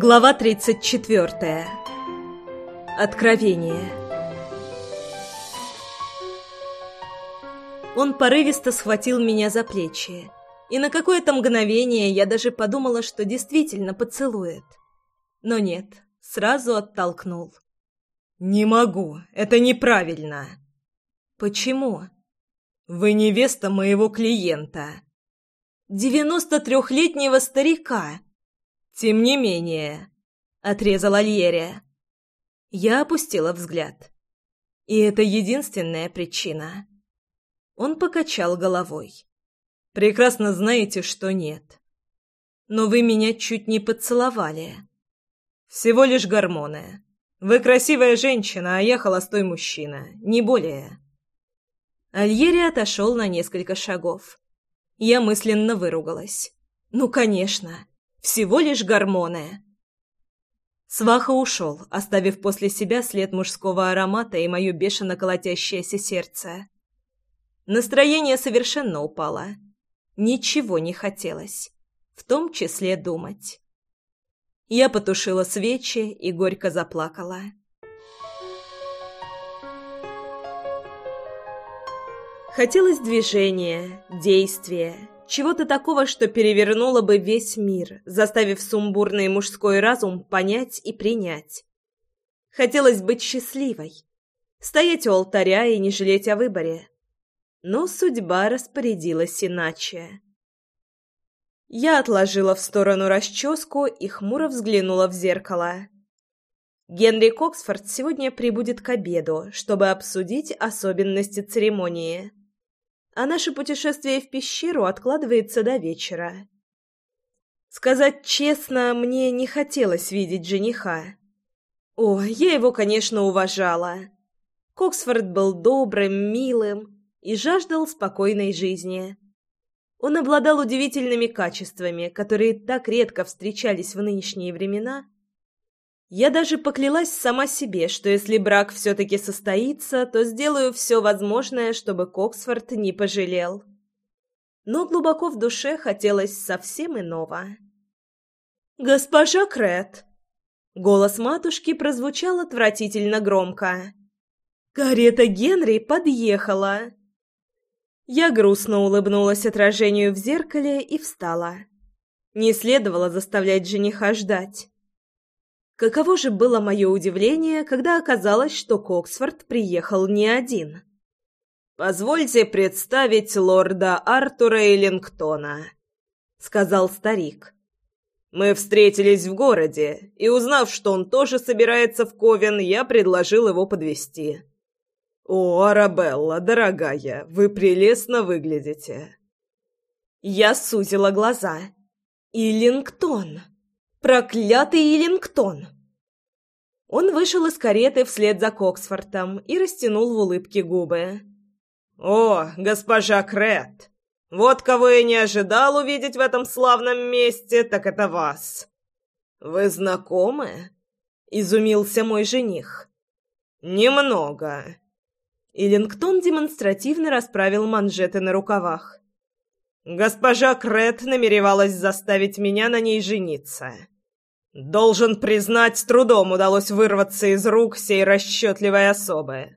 Глава 34. Откровение. Он порывисто схватил меня за плечи, и на какое-то мгновение я даже подумала, что действительно поцелует. Но нет, сразу оттолкнул. «Не могу, это неправильно». «Почему?» «Вы невеста моего клиента». «Девяносто трехлетнего старика», «Тем не менее», — отрезала Альерия. Я опустила взгляд. И это единственная причина. Он покачал головой. «Прекрасно знаете, что нет. Но вы меня чуть не поцеловали. Всего лишь гормоны. Вы красивая женщина, а я холостой мужчина, не более». Альери отошел на несколько шагов. Я мысленно выругалась. «Ну, конечно. Всего лишь гормоны. Сваха ушел, оставив после себя след мужского аромата и мое бешено колотящееся сердце. Настроение совершенно упало. Ничего не хотелось, в том числе думать. Я потушила свечи и горько заплакала. Хотелось движения, действия чего-то такого, что перевернуло бы весь мир, заставив сумбурный мужской разум понять и принять. Хотелось быть счастливой, стоять у алтаря и не жалеть о выборе. Но судьба распорядилась иначе. Я отложила в сторону расческу и хмуро взглянула в зеркало. Генри Коксфорд сегодня прибудет к обеду, чтобы обсудить особенности церемонии а наше путешествие в пещеру откладывается до вечера. Сказать честно, мне не хотелось видеть жениха. О, я его, конечно, уважала. Коксфорд был добрым, милым и жаждал спокойной жизни. Он обладал удивительными качествами, которые так редко встречались в нынешние времена — я даже поклялась сама себе, что если брак все-таки состоится, то сделаю все возможное, чтобы Коксфорд не пожалел. Но глубоко в душе хотелось совсем иного. «Госпожа Крет!» Голос матушки прозвучал отвратительно громко. «Карета Генри подъехала!» Я грустно улыбнулась отражению в зеркале и встала. Не следовало заставлять жениха ждать. Каково же было мое удивление, когда оказалось, что Коксфорд приехал не один. «Позвольте представить лорда Артура Эллингтона», — сказал старик. «Мы встретились в городе, и, узнав, что он тоже собирается в Ковен, я предложил его подвести. «О, Арабелла, дорогая, вы прелестно выглядите!» Я сузила глаза. «Иллингтон!» Проклятый Иллингтон!» Он вышел из кареты вслед за Коксфортом и растянул в улыбке губы. «О, госпожа Крет! Вот кого я не ожидал увидеть в этом славном месте, так это вас!» «Вы знакомы?» — изумился мой жених. «Немного». Иллингтон демонстративно расправил манжеты на рукавах. Госпожа Крет намеревалась заставить меня на ней жениться. Должен признать, с трудом удалось вырваться из рук сей расчетливой особы.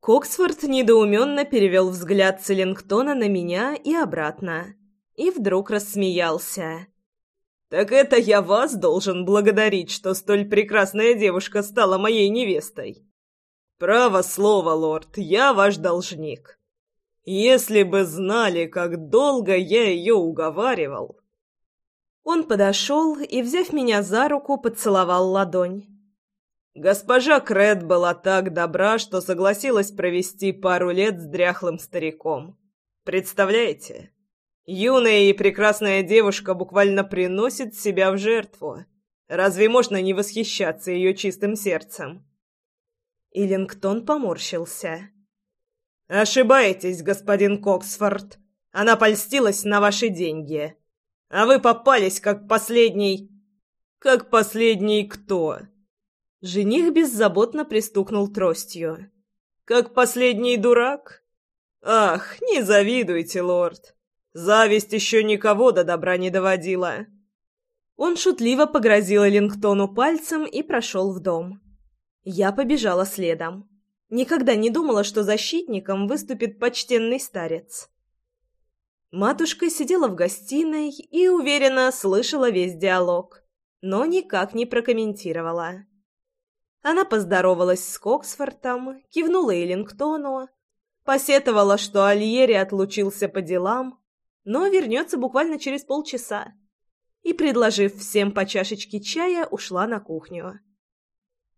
Коксфорд недоуменно перевел взгляд Селингтона на меня и обратно. И вдруг рассмеялся. «Так это я вас должен благодарить, что столь прекрасная девушка стала моей невестой. Право слово, лорд, я ваш должник. Если бы знали, как долго я ее уговаривал!» Он подошел и, взяв меня за руку, поцеловал ладонь. Госпожа Кред была так добра, что согласилась провести пару лет с дряхлым стариком. Представляете? Юная и прекрасная девушка буквально приносит себя в жертву. Разве можно не восхищаться ее чистым сердцем? Иллингтон поморщился. «Ошибаетесь, господин Коксфорд. Она польстилась на ваши деньги. А вы попались как последний...» «Как последний кто?» Жених беззаботно пристукнул тростью. «Как последний дурак?» «Ах, не завидуйте, лорд. Зависть еще никого до добра не доводила». Он шутливо погрозил Эллингтону пальцем и прошел в дом. Я побежала следом. Никогда не думала, что защитником выступит почтенный старец. Матушка сидела в гостиной и уверенно слышала весь диалог, но никак не прокомментировала. Она поздоровалась с Коксфортом, кивнула Эллингтону, посетовала, что Альери отлучился по делам, но вернется буквально через полчаса, и, предложив всем по чашечке чая, ушла на кухню.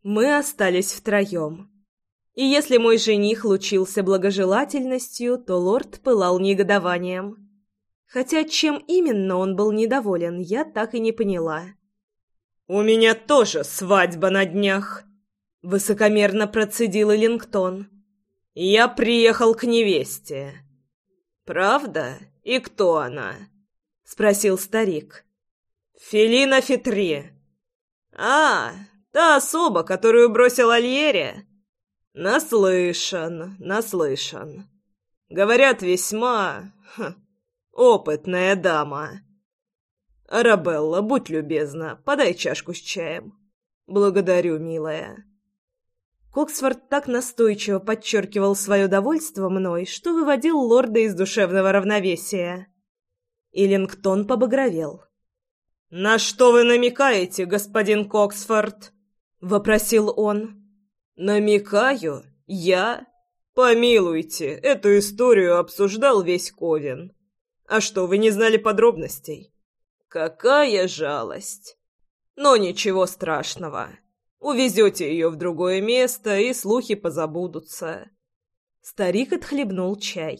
Мы остались втроем. И если мой жених лучился благожелательностью, то лорд пылал негодованием. Хотя чем именно он был недоволен, я так и не поняла. «У меня тоже свадьба на днях», — высокомерно процедил Эллингтон. «Я приехал к невесте». «Правда? И кто она?» — спросил старик. «Фелина Фитри». «А, та особа, которую бросил Альере?» Наслышан, наслышан. Говорят, весьма... Ха, опытная дама. Арабелла, будь любезна, подай чашку с чаем. Благодарю, милая. Коксфорд так настойчиво подчеркивал свое довольство мной, что выводил лорда из душевного равновесия. Иллингтон побагровел. «На что вы намекаете, господин Коксфорд?» — вопросил он. «Намекаю? Я? Помилуйте, эту историю обсуждал весь Ковен. А что, вы не знали подробностей? Какая жалость! Но ничего страшного. Увезете ее в другое место, и слухи позабудутся». Старик отхлебнул чай.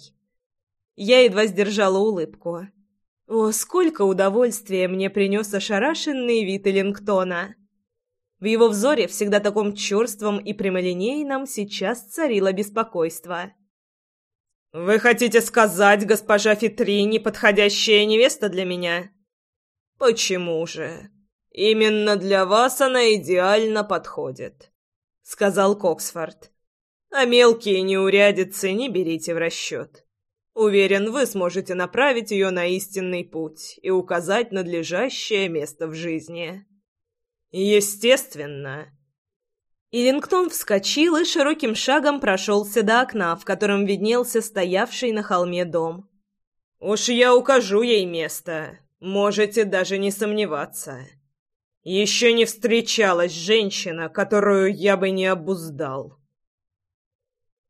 Я едва сдержала улыбку. О, сколько удовольствия мне принес ошарашенный вид Эллингтона! В его взоре, всегда таком черством и прямолинейном, сейчас царило беспокойство. «Вы хотите сказать, госпожа Фитри, неподходящая невеста для меня?» «Почему же? Именно для вас она идеально подходит», — сказал Коксфорд. «А мелкие неурядицы не берите в расчет. Уверен, вы сможете направить ее на истинный путь и указать надлежащее место в жизни». «Естественно». Ирингтон вскочил и широким шагом прошелся до окна, в котором виднелся стоявший на холме дом. «Уж я укажу ей место, можете даже не сомневаться. Еще не встречалась женщина, которую я бы не обуздал».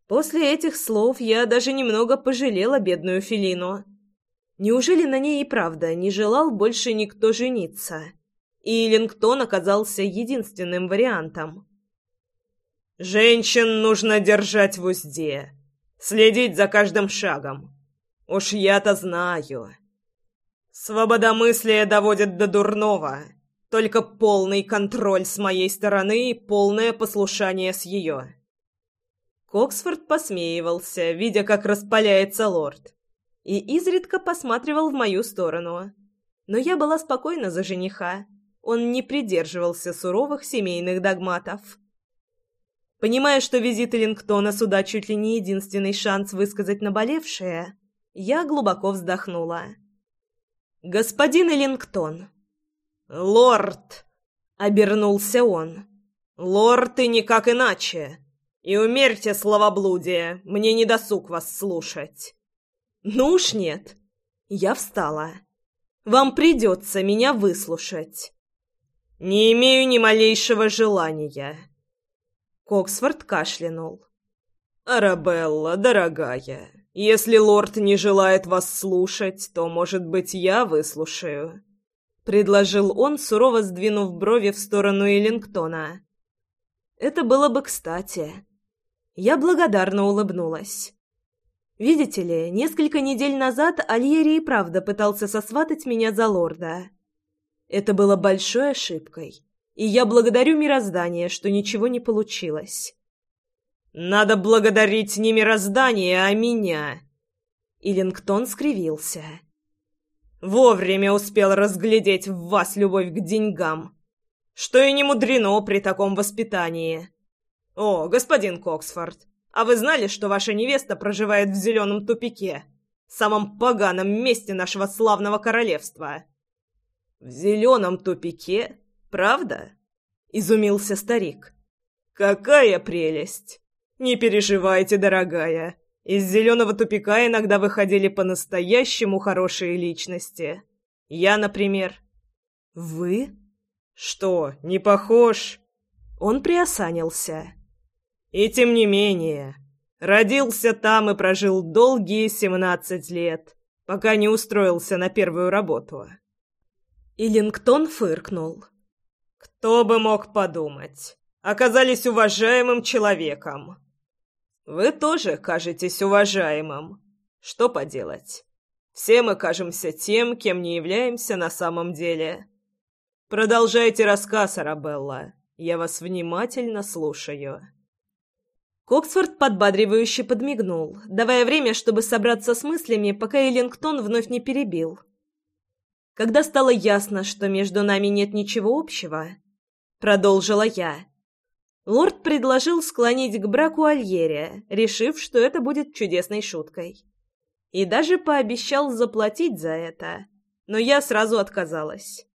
После этих слов я даже немного пожалела бедную Филину. Неужели на ней и правда не желал больше никто жениться?» и Лингтон оказался единственным вариантом. «Женщин нужно держать в узде, следить за каждым шагом. Уж я-то знаю. Свободомыслие доводит до дурного, только полный контроль с моей стороны и полное послушание с ее». Коксфорд посмеивался, видя, как распаляется лорд, и изредка посматривал в мою сторону. Но я была спокойна за жениха он не придерживался суровых семейных догматов. Понимая, что визит Лингтона сюда чуть ли не единственный шанс высказать наболевшее, я глубоко вздохнула. «Господин Эллингтон!» «Лорд!» — обернулся он. «Лорд и никак иначе! И умерьте словоблудие, мне не досуг вас слушать!» «Ну уж нет!» Я встала. «Вам придется меня выслушать!» «Не имею ни малейшего желания». Коксфорд кашлянул. «Арабелла, дорогая, если лорд не желает вас слушать, то, может быть, я выслушаю», — предложил он, сурово сдвинув брови в сторону Эллингтона. «Это было бы кстати». Я благодарно улыбнулась. «Видите ли, несколько недель назад Альери и правда пытался сосватать меня за лорда». Это было большой ошибкой, и я благодарю мироздание, что ничего не получилось. «Надо благодарить не мироздание, а меня!» Иллингтон скривился. «Вовремя успел разглядеть в вас любовь к деньгам, что и не мудрено при таком воспитании. О, господин Коксфорд, а вы знали, что ваша невеста проживает в зеленом тупике, самом поганом месте нашего славного королевства?» В зеленом тупике, правда? Изумился старик. Какая прелесть! Не переживайте, дорогая. Из зеленого тупика иногда выходили по-настоящему хорошие личности. Я, например. Вы? Что, не похож? Он приосанился. И тем не менее, родился там и прожил долгие семнадцать лет, пока не устроился на первую работу. И Лингтон фыркнул. «Кто бы мог подумать? Оказались уважаемым человеком. Вы тоже кажетесь уважаемым. Что поделать? Все мы кажемся тем, кем не являемся на самом деле. Продолжайте рассказ, Арабелла. Я вас внимательно слушаю». Коксфорд подбадривающе подмигнул, давая время, чтобы собраться с мыслями, пока Эллингтон вновь не перебил когда стало ясно, что между нами нет ничего общего, продолжила я. Лорд предложил склонить к браку Альере, решив, что это будет чудесной шуткой. И даже пообещал заплатить за это, но я сразу отказалась.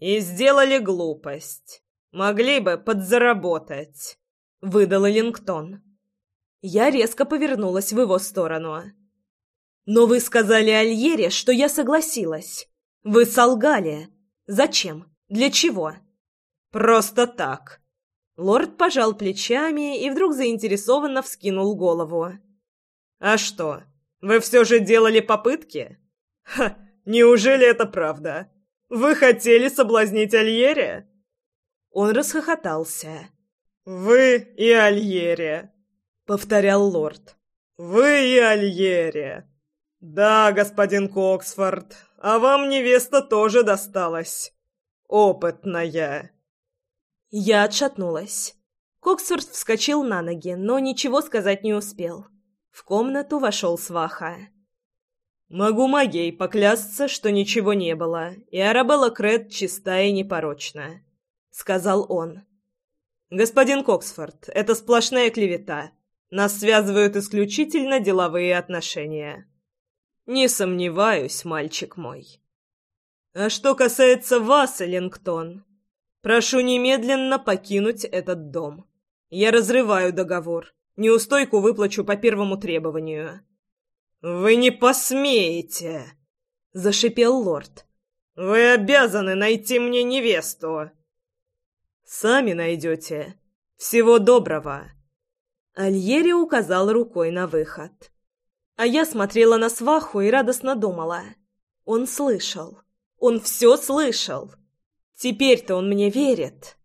«И сделали глупость. Могли бы подзаработать», — выдала Лингтон. Я резко повернулась в его сторону. «Но вы сказали Альере, что я согласилась. «Вы солгали. Зачем? Для чего?» «Просто так». Лорд пожал плечами и вдруг заинтересованно вскинул голову. «А что, вы все же делали попытки?» «Ха, неужели это правда? Вы хотели соблазнить Альере?» Он расхохотался. «Вы и Альере», — повторял лорд. «Вы и Альере. Да, господин Коксфорд, а вам невеста тоже досталась. Опытная». Я отшатнулась. Коксфорд вскочил на ноги, но ничего сказать не успел. В комнату вошел сваха. «Могу магией поклясться, что ничего не было, и Арабелла Кред чиста и непорочна», — сказал он. «Господин Коксфорд, это сплошная клевета. Нас связывают исключительно деловые отношения». «Не сомневаюсь, мальчик мой». «А что касается вас, Эллингтон, прошу немедленно покинуть этот дом. Я разрываю договор. Неустойку выплачу по первому требованию». «Вы не посмеете!» — зашипел лорд. «Вы обязаны найти мне невесту!» «Сами найдете. Всего доброго!» Альери указал рукой на выход. А я смотрела на сваху и радостно думала. Он слышал. Он все слышал. Теперь-то он мне верит.